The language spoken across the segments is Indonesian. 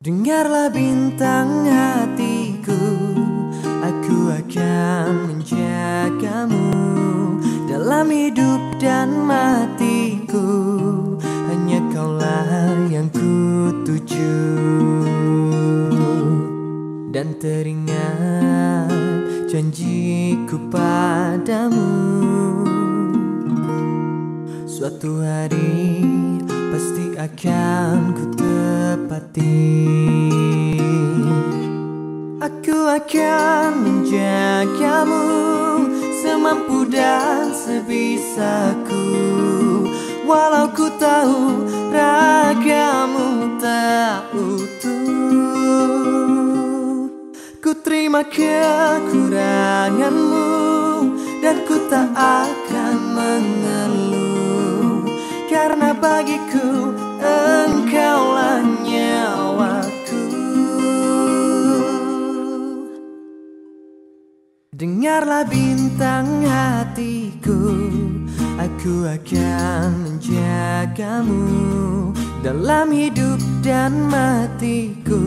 Dengarlah bintang hatiku Aku akan menjagamu. Dalam hidup dan matiku Hanya kaulah yang ku tuju Dan teringat janjiku padamu. Suatu hari pasti akan ku tepati Aku akan menjagamu semampu dan sebisaku. Walau ku tahu ragamu tak utuh. Ku terima kekuranganmu dan ku tak bagiku engkaulah nyawaku. Dengarlah bintang hatiku Aku akan menjagamu. Dalam hidup dan matiku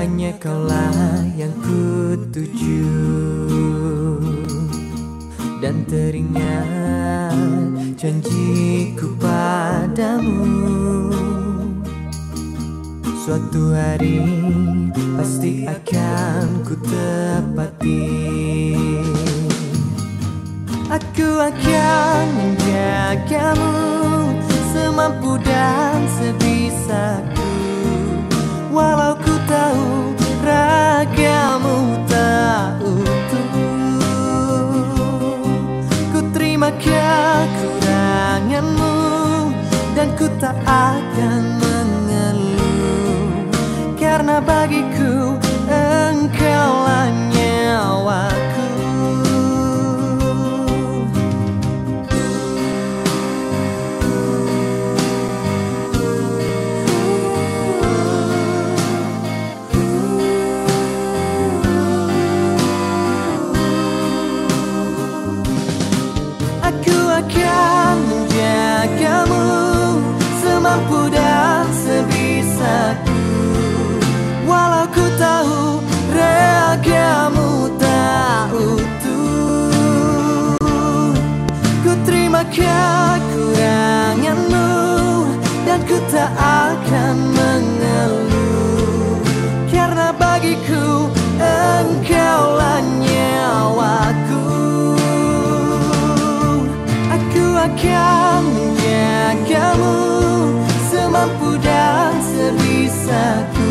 Hanya kaulah yang ku tuju Dan teringat janjiku padamu. Suatu hari pasti akan ku tepati. Aku akan menjagamu semampu dan sebisaku. Walau ku tahu ragamu tak utuh Ku terima kekuranganmu dan ku tak akan mengeluh. Karena bagiku tahu ragamu tak utuh. Ku terima kekuranganmu dan ku tak akan mengeluh. Karena bagiku engkaulah nyawaku. Aku akan menjagamu semampu dan sebisaku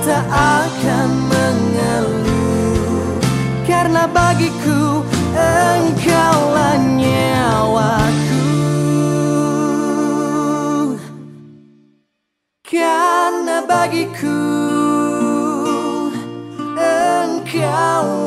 tak akan mengeluh. Karena bagiku engkaulah nyawaku. Karena bagiku engkaulah